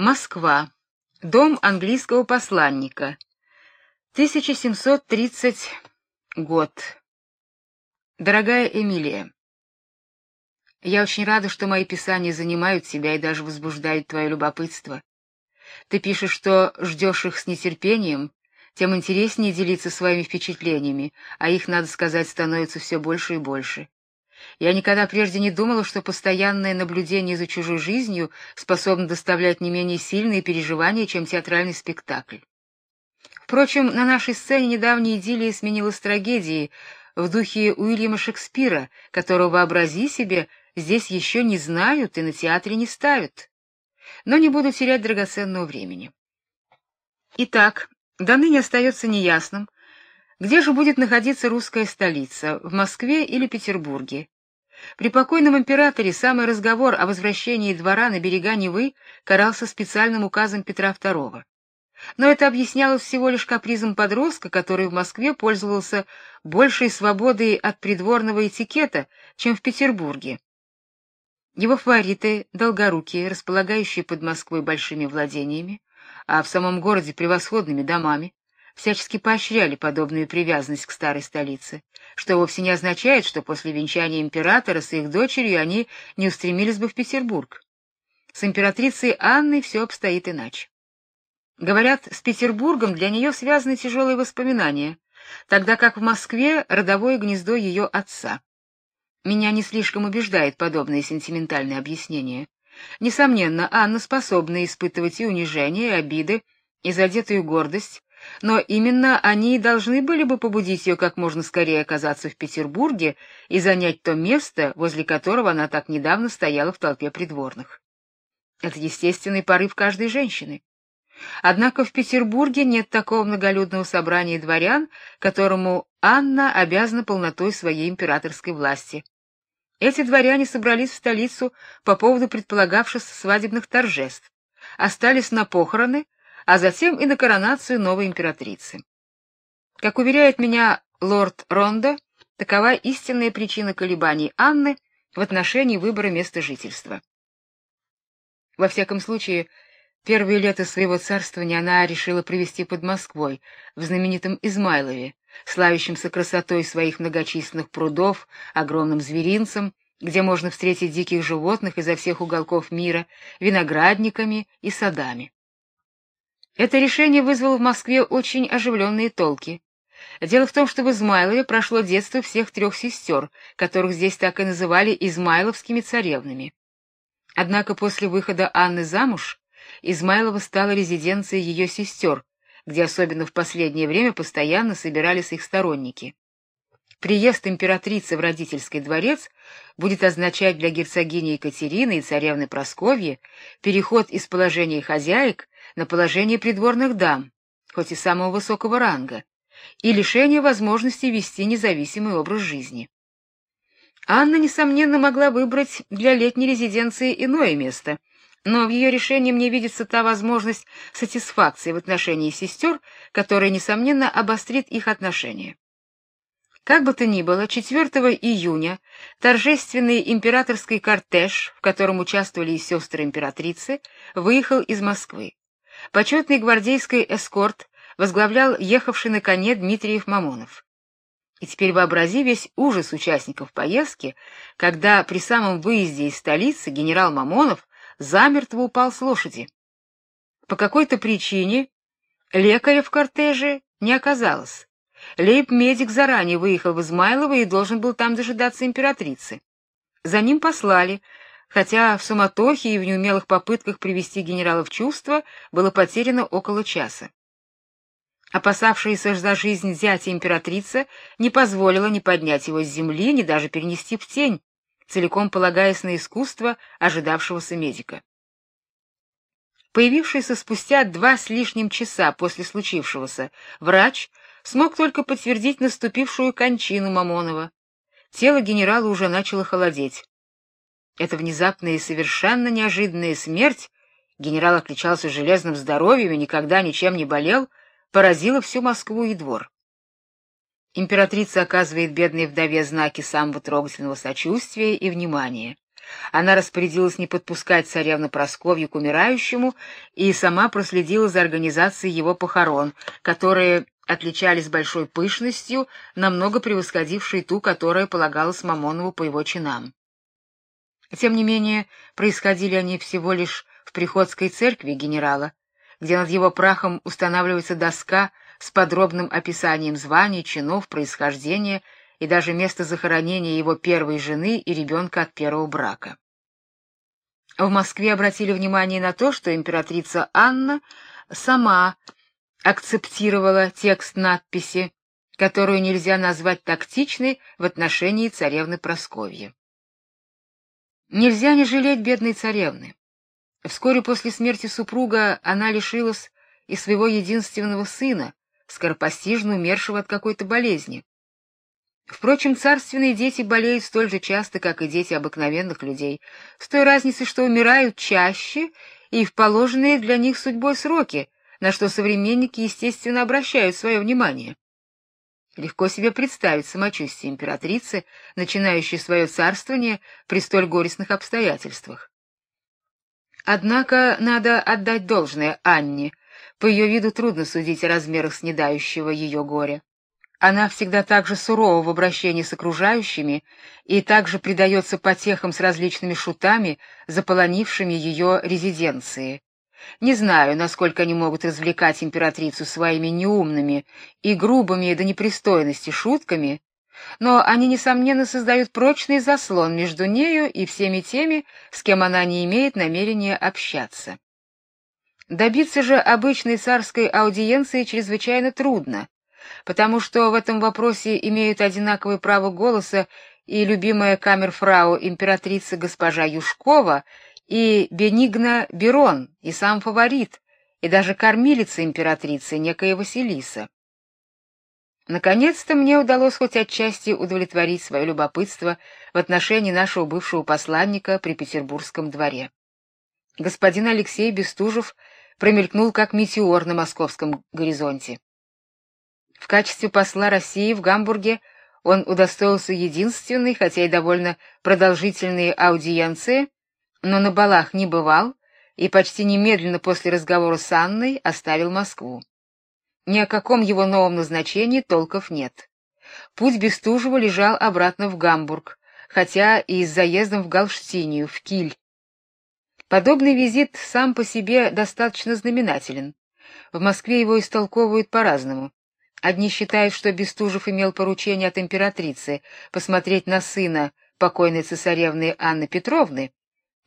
Москва. Дом английского посланника. 1730 год. Дорогая Эмилия, я очень рада, что мои писания занимают тебя и даже возбуждают твое любопытство. Ты пишешь, что ждешь их с нетерпением, тем интереснее делиться своими впечатлениями, а их, надо сказать, становится все больше и больше. Я никогда прежде не думала, что постоянное наблюдение за чужой жизнью способно доставлять не менее сильные переживания, чем театральный спектакль. Впрочем, на нашей сцене недавняя идиллия сменилась трагедией в духе Уильяма Шекспира, которого, вообрази себе, здесь еще не знают и на театре не ставят. Но не буду терять драгоценного времени. Итак, до ныне остается неясным, где же будет находиться русская столица, в Москве или Петербурге. При покойном императоре самый разговор о возвращении двора на берега Невы карался специальным указом Петра II. Но это объяснялось всего лишь капризом подростка, который в Москве пользовался большей свободой от придворного этикета, чем в Петербурге. Его фавориты, долгорукие, располагающие под Москвой большими владениями, а в самом городе превосходными домами, всячески поощряли подобную привязанность к старой столице, что вовсе не означает, что после венчания императора с их дочерью они не устремились бы в Петербург. С императрицей Анной все обстоит иначе. Говорят, с Петербургом для нее связаны тяжелые воспоминания, тогда как в Москве родовое гнездо ее отца. Меня не слишком убеждает подобное сентиментальное объяснение. Несомненно, Анна способна испытывать и унижение, и обиды, и задетую гордость, но именно они должны были бы побудить ее как можно скорее оказаться в Петербурге и занять то место, возле которого она так недавно стояла в толпе придворных. Это естественный порыв каждой женщины. Однако в Петербурге нет такого многолюдного собрания дворян, которому Анна обязана полнотой своей императорской власти. Эти дворяне собрались в столицу по поводу предполагавшихся свадебных торжеств, остались на похороны, а затем и на коронацию новой императрицы. Как уверяет меня лорд Рондо, такова истинная причина колебаний Анны в отношении выбора места жительства. Во всяком случае, Первые лета своего царствования она решила провести под Москвой, в знаменитом Измайлове, славящемся красотой своих многочисленных прудов, огромным зверинцем, где можно встретить диких животных изо всех уголков мира, виноградниками и садами. Это решение вызвало в Москве очень оживленные толки. Дело в том, что в Измайлове прошло детство всех трех сестер, которых здесь так и называли измайловскими царевнами. Однако после выхода Анны замуж Измайлова стала резиденцией ее сестер, где особенно в последнее время постоянно собирались их сторонники. Приезд императрицы в родительский дворец будет означать для герцогини Екатерины и царевны Просковьи переход из положения хозяек на положение придворных дам, хоть и самого высокого ранга, и лишение возможности вести независимый образ жизни. Анна несомненно могла выбрать для летней резиденции иное место, но в ее решении мне видится та возможность сатисфакции в отношении сестер, которая несомненно обострит их отношения. Как бы то ни было, 4 июня торжественный императорский кортеж, в котором участвовали и сестры императрицы, выехал из Москвы. Почетный гвардейский эскорт возглавлял ехавший на коне Дмитриев Мамонов. И теперь вообрази весь ужас участников поездки, когда при самом выезде из столицы генерал Мамонов замертво упал с лошади. По какой-то причине лекаря в кортеже не оказалось. Лейб-медик заранее выехал в Измайлово и должен был там дожидаться императрицы. За ним послали, хотя в суматохе и в неумелых попытках привести генерала в чувство было потеряно около часа. Опасавшаяся за жизнь зятя императрица не позволила ни поднять его с земли, ни даже перенести в тень, целиком полагаясь на искусство ожидавшегося медика. Появившийся спустя два с лишним часа после случившегося, врач смог только подтвердить наступившую кончину Мамонова. Тело генерала уже начало холодеть. Эта внезапная и совершенно неожиданная смерть, генерал отличался железным здоровьем и никогда ничем не болел, поразила всю Москву и двор. Императрица оказывает бедной вдове знаки самого трогательного сочувствия и внимания. Она распорядилась не подпускать царевну Просковью к умирающему и сама проследила за организацией его похорон, которые отличались большой пышностью, намного превосходившей ту, которая полагалась Мамонову по его чинам. Тем не менее, происходили они всего лишь в приходской церкви генерала, где над его прахом устанавливается доска с подробным описанием званий, чинов, происхождения и даже места захоронения его первой жены и ребенка от первого брака. В Москве обратили внимание на то, что императрица Анна сама акцептировала текст надписи, которую нельзя назвать тактичной в отношении царевны Просковьи. Нельзя не жалеть бедной царевны. Вскоре после смерти супруга она лишилась и своего единственного сына, скоропостижно умершего от какой-то болезни. Впрочем, царственные дети болеют столь же часто, как и дети обыкновенных людей, с той разницей, что умирают чаще и в положенные для них судьбой сроки, на что современники, естественно, обращают свое внимание. Легко себе представить самочувствие императрицы, начинающей свое царствование при столь горестных обстоятельствах. Однако надо отдать должное Анне. По ее виду трудно судить о размерах снедающего ее горя. Она всегда так же сурова в обращении с окружающими и также предается потехам с различными шутами, заполонившими ее резиденции. Не знаю, насколько они могут развлекать императрицу своими неумными и грубыми до непристойности шутками, но они несомненно создают прочный заслон между нею и всеми теми, с кем она не имеет намерения общаться. Добиться же обычной царской аудиенции чрезвычайно трудно, потому что в этом вопросе имеют одинаковое право голоса и любимая камерфрау императрицы госпожа Юшкова и Бенигна Берон, и сам фаворит, и даже кормилица императрицы, некая Василиса. Наконец-то мне удалось хоть отчасти удовлетворить свое любопытство в отношении нашего бывшего посланника при Петербургском дворе. Господин Алексей Бестужев промелькнул как метеор на московском горизонте. В качестве посла России в Гамбурге он удостоился единственной, хотя и довольно продолжительной аудиенции но на балах не бывал и почти немедленно после разговора с Анной оставил Москву. Ни о каком его новом назначении толков нет. Путь Бестужева лежал обратно в Гамбург, хотя и с заездом в Галштинию, в Киль. Подобный визит сам по себе достаточно знаменателен. В Москве его истолковывают по-разному. Одни считают, что Бестужев имел поручение от императрицы посмотреть на сына покойной цесаревны Анны Петровны,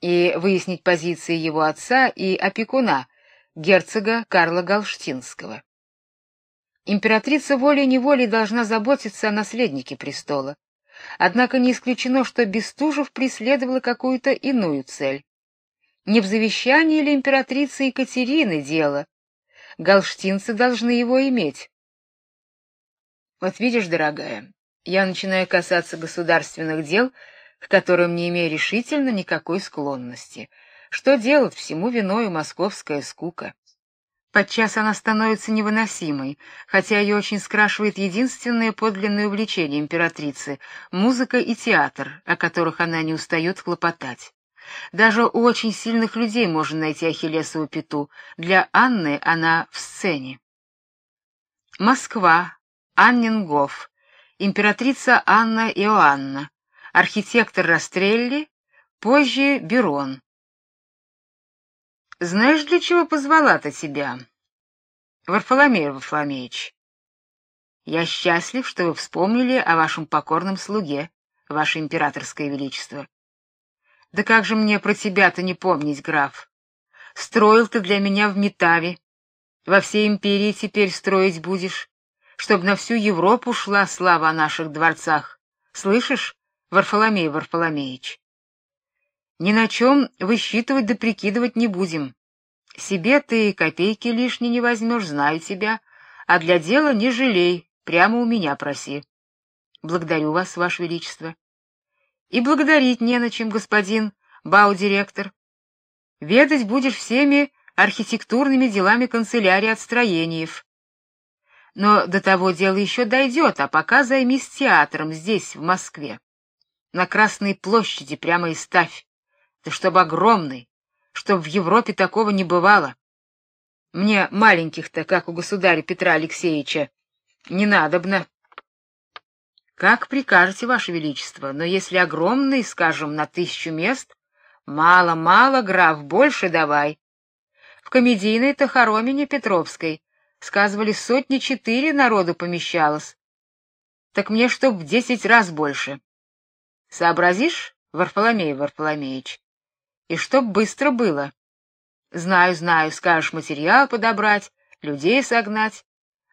и выяснить позиции его отца и опекуна, герцога Карла Галштинского. Императрица волей-неволей должна заботиться о наследнике престола. Однако не исключено, что Бестужев преследовала какую-то иную цель. Не в завещании ли императрицы Екатерины дело? Галштинцы должны его иметь. Вот видишь, дорогая, я начинаю касаться государственных дел к которым не имею решительно никакой склонности. Что делать, всему виною московская скука. Подчас она становится невыносимой, хотя ее очень скрашивает единственное подлинное увлечение императрицы музыка и театр, о которых она не устает хлопотать. Даже у очень сильных людей можно найти ахиллесову пяту. Для Анны она в сцене. Москва, Аннингоф, императрица Анна Иоанна, архитектор Растрелли, позже Берон. Знаешь, для чего позвала-то тебя? Варфоломей Варфоломеич. Я счастлив, что вы вспомнили о вашем покорном слуге, ваше императорское величество. Да как же мне про тебя-то не помнить, граф? Строил ты для меня в Метаве. Во всей империи теперь строить будешь, чтобы на всю Европу шла слава о наших дворцах. Слышишь? Варфоломей Варфоломеич. Ни на чем высчитывать да прикидывать не будем. Себе ты копейки лишней не возьмешь, знаю тебя, а для дела не жалей, прямо у меня проси. Благодарю вас, ваше величество. И благодарить не на чем, господин бау-директор. Ведать будешь всеми архитектурными делами канцелярии отстроениев. Но до того дело еще дойдет, а пока займись театром здесь, в Москве на Красной площади прямо и ставь. Да чтобы огромный, чтоб в Европе такого не бывало. Мне маленьких-то, как у государя Петра Алексеевича, не надобно. Как прикажете, ваше величество, но если огромный, скажем, на тысячу мест, мало-мало, граф, больше давай. В комедийной-то хоромине Петровской сказывали сотни четыре народу помещалось. Так мне чтоб в десять раз больше. Сообразишь, Варфоломей Варфоломеич? И чтоб быстро было. Знаю, знаю, скажешь материал подобрать, людей согнать,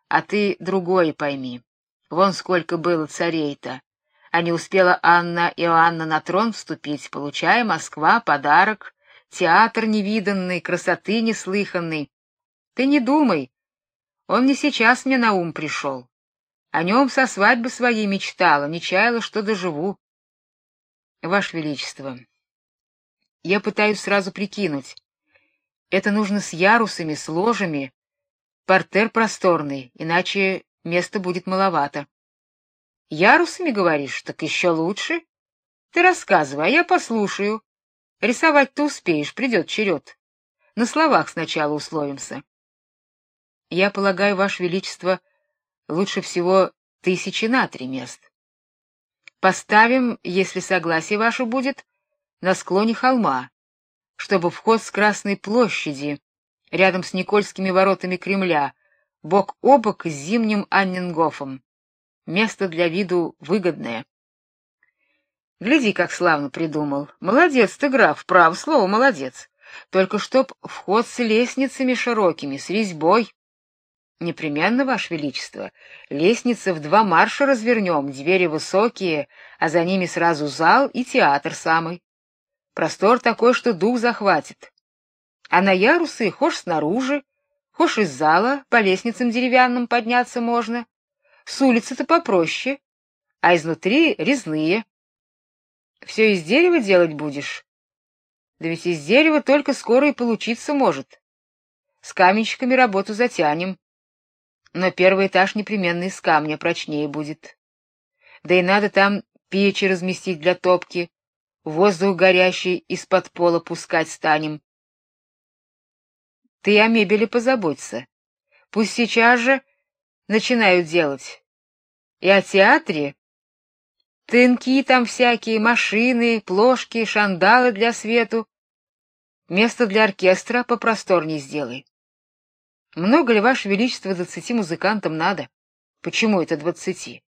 а ты другое пойми. Вон сколько было царей-то. А не успела Анна Иоанна на трон вступить, получая Москва подарок, театр невиданный, красоты неслыханной. Ты не думай, он не сейчас мне на ум пришел. О нем со свадьбы своей мечтала, не чаяла, что доживу. Ваше величество, я пытаюсь сразу прикинуть. Это нужно с ярусами, с ложами, портер просторный, иначе места будет маловато. Ярусами говоришь, так еще лучше. Ты рассказывай, а я послушаю. Рисовать ты успеешь, придет черед. На словах сначала условимся. Я полагаю, ваше величество, лучше всего тысячи на три мест. Поставим, если согласие ваше будет, на склоне холма, чтобы вход с Красной площади, рядом с Никольскими воротами Кремля, бок о бок с зимним Аннингофом. Место для виду выгодное. Гляди, как славно придумал. Молодец ты, граф, право слово, молодец. Только чтоб вход с лестницами широкими, с резьбой. Непременно, ваше величество. Лестницы в два марша развернем, двери высокие, а за ними сразу зал и театр самый. Простор такой, что дух захватит. А на ярусы хошь снаружи, хошь из зала по лестницам деревянным подняться можно. С улицы-то попроще, а изнутри резные. Все из дерева делать будешь? Да ведь из дерева только скоро и получиться может. С каменщиками работу затянем. Но первый этаж непременно из камня прочнее будет. Да и надо там печи разместить для топки, воздух горящий из-под пола пускать станем. Ты о мебели позаботься. Пусть сейчас же начинают делать. И о театре. Тынки там всякие, машины, плошки, шандалы для свету. Место для оркестра попросторней сделай. Много ли, Ваше Величество, двадцати музыкантам надо? Почему это двадцати?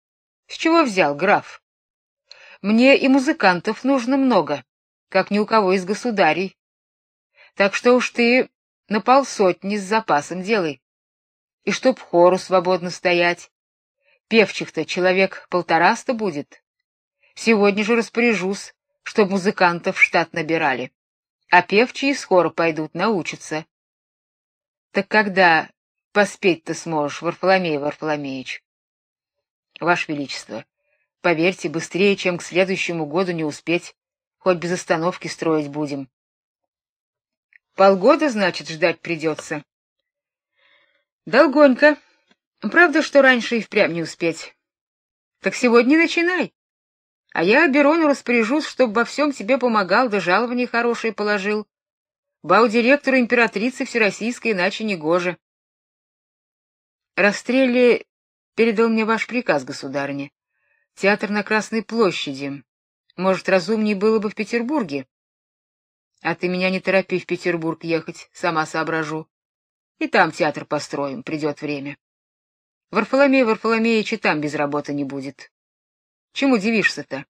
С чего взял, граф? Мне и музыкантов нужно много, как ни у кого из государей. Так что уж ты на полсотни с запасом делай. И чтоб хору свободно стоять. Певчих-то человек полтораста будет. Сегодня же распоряжусь, чтоб музыкантов в штат набирали. А певчие хора пойдут, научатся. Так когда поспеть-то сможешь, Варфоломей Варфоломеич? Ваше Величество, Поверьте, быстрее, чем к следующему году не успеть, хоть без остановки строить будем. Полгода, значит, ждать придется. Долгонько. Правда, что раньше и впрямь не успеть. Так сегодня начинай. А я Берону распоряжусь, чтобы во всем тебе помогал, да жалование хорошее положил. Бау директору императрицы Всероссийской иначе не гоже. Расстреле передал мне ваш приказ, государыня. Театр на Красной площади. Может, разумнее было бы в Петербурге? А ты меня не торопи в Петербург ехать, сама соображу. И там театр построим, придет время. Варфоломей Варфоломеич и там без работы не будет. Чему удивишься-то?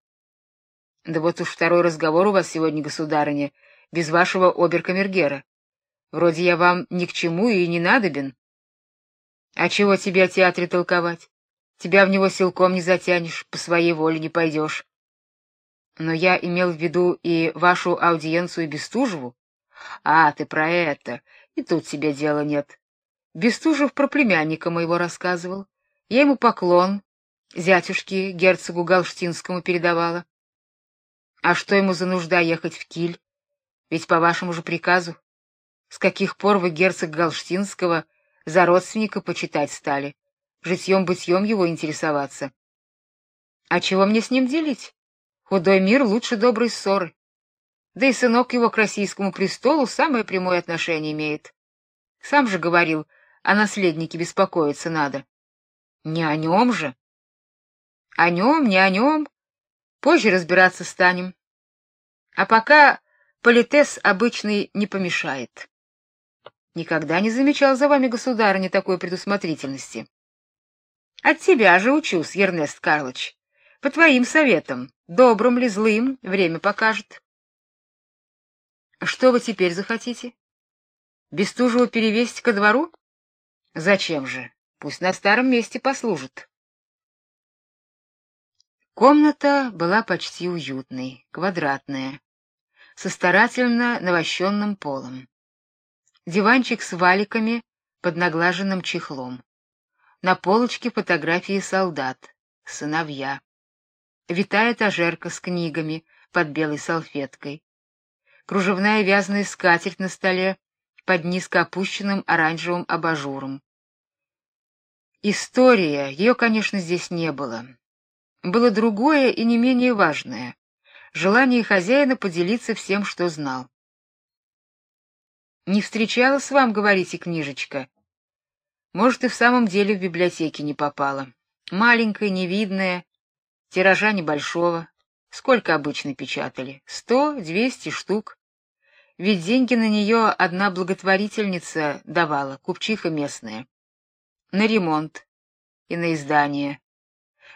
Да вот уж второй разговор у вас сегодня, государыня, без вашего оберкамергера. Вроде я вам ни к чему и не надобен. А чего тебе о театре толковать? Тебя в него силком не затянешь, по своей воле не пойдешь. Но я имел в виду и вашу аудиенцию Бестужеву. А, ты про это. И тут тебе дела нет. Бестужев про племянника моего рассказывал. Я ему поклон зятюшке герцогу Галштинскому передавала. А что ему за нужда ехать в Киль? Ведь по вашему же приказу. С каких пор вы герцог Галштинского за родственника почитать стали? житьем-бытьем его интересоваться. А чего мне с ним делить? Худой мир лучше доброй ссоры. Да и сынок его к российскому престолу самое прямое отношение имеет. Сам же говорил, о наследнике беспокоиться надо. Не о нем же. О нем, не о нем. Позже разбираться станем. А пока политес обычный не помешает. Никогда не замечал за вами, государыня, такой предусмотрительности. От тебя же учусь, Ернест Карлович. По твоим советам, добрым ли злым, время покажет. Что вы теперь захотите? Бестужева перевести ко двору? Зачем же? Пусть на старом месте послужит. Комната была почти уютной, квадратная, со старательно навощенным полом. Диванчик с валиками под наглаженным чехлом. На полочке фотографии солдат, сыновья. Витая этажерка с книгами под белой салфеткой. Кружевная вязаная скатерть на столе под низко опущенным оранжевым абажуром. История, ее, конечно, здесь не было. Было другое и не менее важное желание хозяина поделиться всем, что знал. Не встречалась вам, говорите, книжечка. Может, и в самом деле в библиотеке не попала. Маленькая, невидная, тиража небольшого. Сколько обычно печатали? Сто, двести штук. Ведь деньги на нее одна благотворительница давала, купчиха местная. На ремонт и на издание.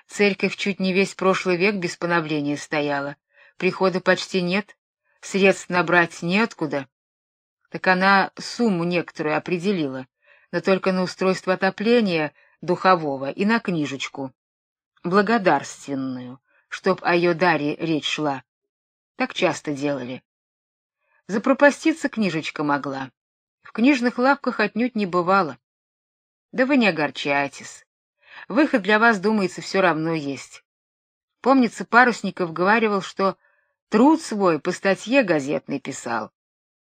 Церковь чуть не весь прошлый век без поновления стояла. Прихода почти нет, средств набрать неоткуда. Так она сумму некоторую определила, но только на устройство отопления духового и на книжечку благодарственную, чтоб о ее даре речь шла. Так часто делали. Запропаститься книжечка могла. В книжных лавках отнюдь не бывало. Да вы не огорчайтесь. Выход для вас, думается, все равно есть. Помнится, Парусников говаривал, что труд свой по статье газетной писал.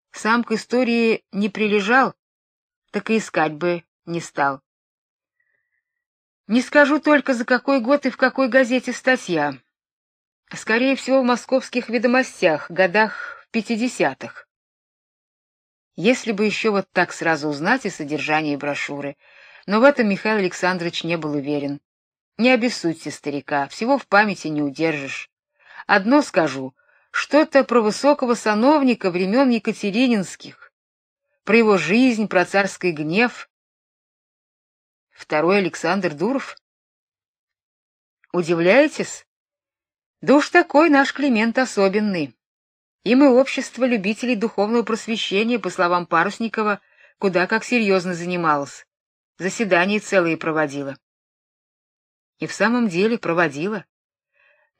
Сам к истории не прилежал, так и искать бы не стал. Не скажу только, за какой год и в какой газете статья. Скорее всего, в московских ведомостях, годах пятидесятых. Если бы еще вот так сразу узнать и содержание брошюры, но в этом Михаил Александрович не был уверен. Не обессудьте старика, всего в памяти не удержишь. Одно скажу, что-то про высокого сановника времен Екатерининских, про его жизнь, про царский гнев. Второй Александр Дуров. Удивляетесь? Да уж такой наш Климент особенный. И общество любителей духовного просвещения, по словам Парусникова, куда как серьезно занималось. Заседания целые проводила. И в самом деле проводила.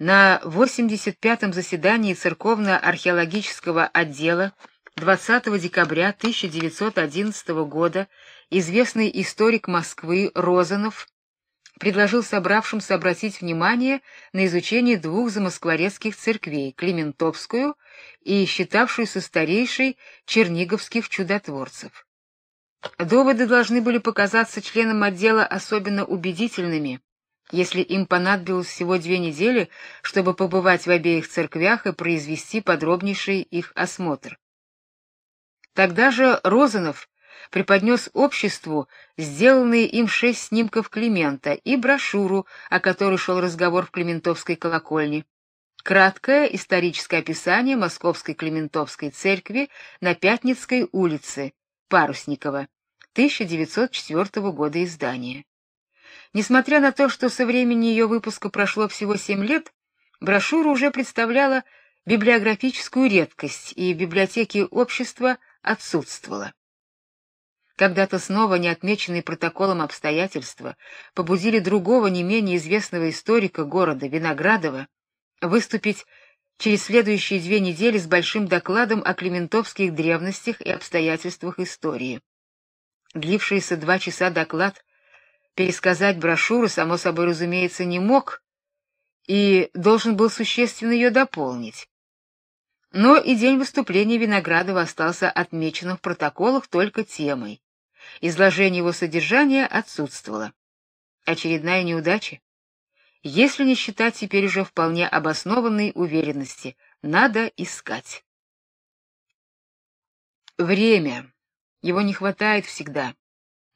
На 85-м заседании церковно-археологического отдела 20 декабря 1911 года известный историк Москвы Розанов предложил собравшимся обратить внимание на изучение двух замоскворецких церквей: Климентовскую и считавшуюся старейшей черниговских чудотворцев. Доводы должны были показаться членам отдела особенно убедительными, если им понадобилось всего две недели, чтобы побывать в обеих церквях и произвести подробнейший их осмотр. Тогда же Розанов преподнес обществу сделанные им шесть снимков Климента и брошюру, о которой шел разговор в Климентовской колокольне. Краткое историческое описание Московской Климентовской церкви на Пятницкой улице, Парусникова, 1904 года издания. Несмотря на то, что со времени ее выпуска прошло всего семь лет, брошюра уже представляла библиографическую редкость и в библиотеке общества отсутствовала. Когда-то снова неотмеченные протоколом обстоятельства побудили другого не менее известного историка города Виноградова выступить через следующие две недели с большим докладом о климентовских древностях и обстоятельствах истории. Длившийся два часа доклад пересказать брошюру, само собой разумеется, не мог и должен был существенно ее дополнить. Но и день выступления Виноградова остался отмеченным в протоколах только темой. Изложение его содержания отсутствовало. Очередная неудача. Если не считать теперь уже вполне обоснованной уверенности, надо искать. Время. Его не хватает всегда.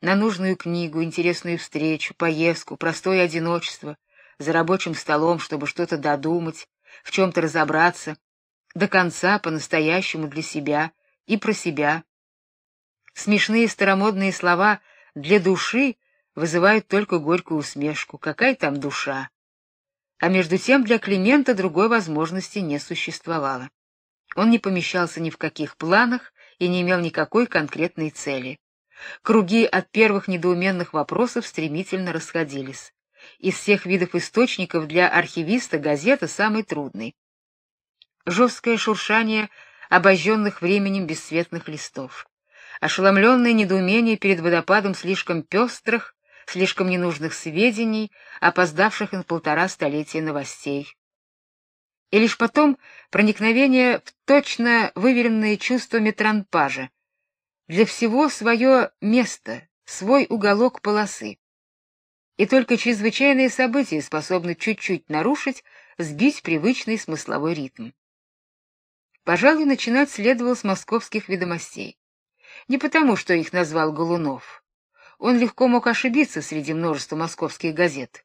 На нужную книгу, интересную встречу, поездку, простое одиночество, за рабочим столом, чтобы что-то додумать, в чем то разобраться, до конца по-настоящему для себя и про себя. Смешные старомодные слова для души вызывают только горькую усмешку. Какая там душа? А между тем для Климента другой возможности не существовало. Он не помещался ни в каких планах и не имел никакой конкретной цели. Круги от первых недоуменных вопросов стремительно расходились. Из всех видов источников для архивиста газета самый трудный. Жесткое шуршание обожженных временем бесцветных листов. Ошеломленное недоумение перед водопадом слишком пестрых, слишком ненужных сведений, опоздавших на полтора столетия новостей. И лишь потом проникновение в точно выверенные чувства метранпажа, для всего свое место, свой уголок полосы. И только чрезвычайные события способны чуть-чуть нарушить, сбить привычный смысловой ритм. Пожалуй, начинать следовало с московских ведомостей. Не потому, что их назвал Голунов. Он легко мог ошибиться среди множества московских газет.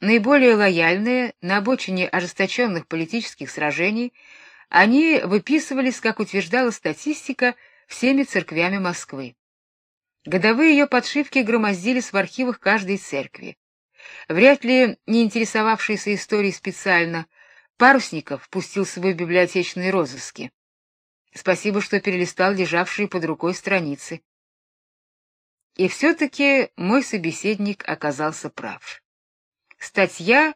Наиболее лояльные на обочине ожесточенных политических сражений, они выписывались, как утверждала статистика, всеми церквями Москвы. Годовые ее подшивки громоздились в архивах каждой церкви. Вряд ли не интересовавшийся историей специально Парусников пустился бы в библиотечные розыски. Спасибо, что перелистал лежавшие под рукой страницы. И все таки мой собеседник оказался прав. Статья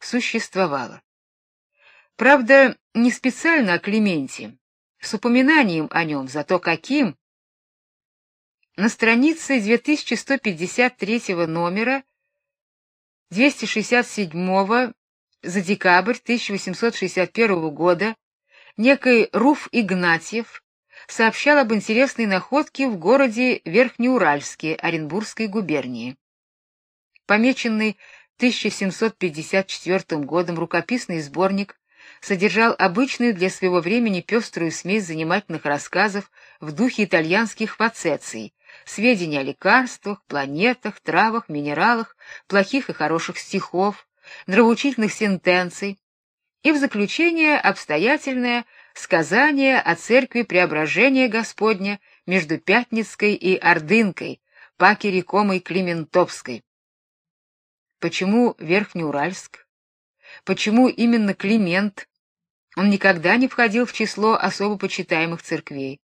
существовала. Правда, не специально о Клементе, с упоминанием о нем, зато каким. На странице 2153 номера 267 за декабрь 1861 года некий Руф Игнатьев сообщал об интересной находке в городе Верхнеуральске Оренбургской губернии. Помеченный 1754 годом рукописный сборник содержал обычную для своего времени пеструю смесь занимательных рассказов в духе итальянских фацеций, сведения о лекарствах, планетах, травах, минералах, плохих и хороших стихов, нравоучительных сентенций, и в заключение обстоятельное сказание о церкви Преображения Господня между Пятницкой и Ордынкой, паки рекомой Климентовской. Почему Верхнеуральск? Почему именно Климент? Он никогда не входил в число особо почитаемых церквей.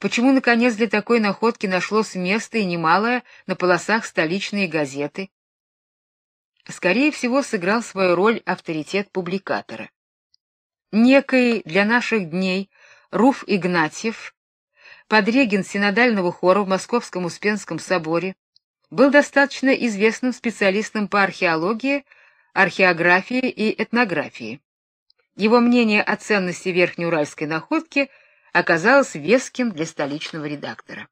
Почему наконец для такой находки нашлось место и немалое на полосах столичные газеты? Скорее всего, сыграл свою роль авторитет публикатора. Некий для наших дней Руф Игнатьев, подрегин синодального хора в Московском Успенском соборе, был достаточно известным специалистом по археологии, археографии и этнографии. Его мнение о ценности верхнеуральской находки оказалось веским для столичного редактора.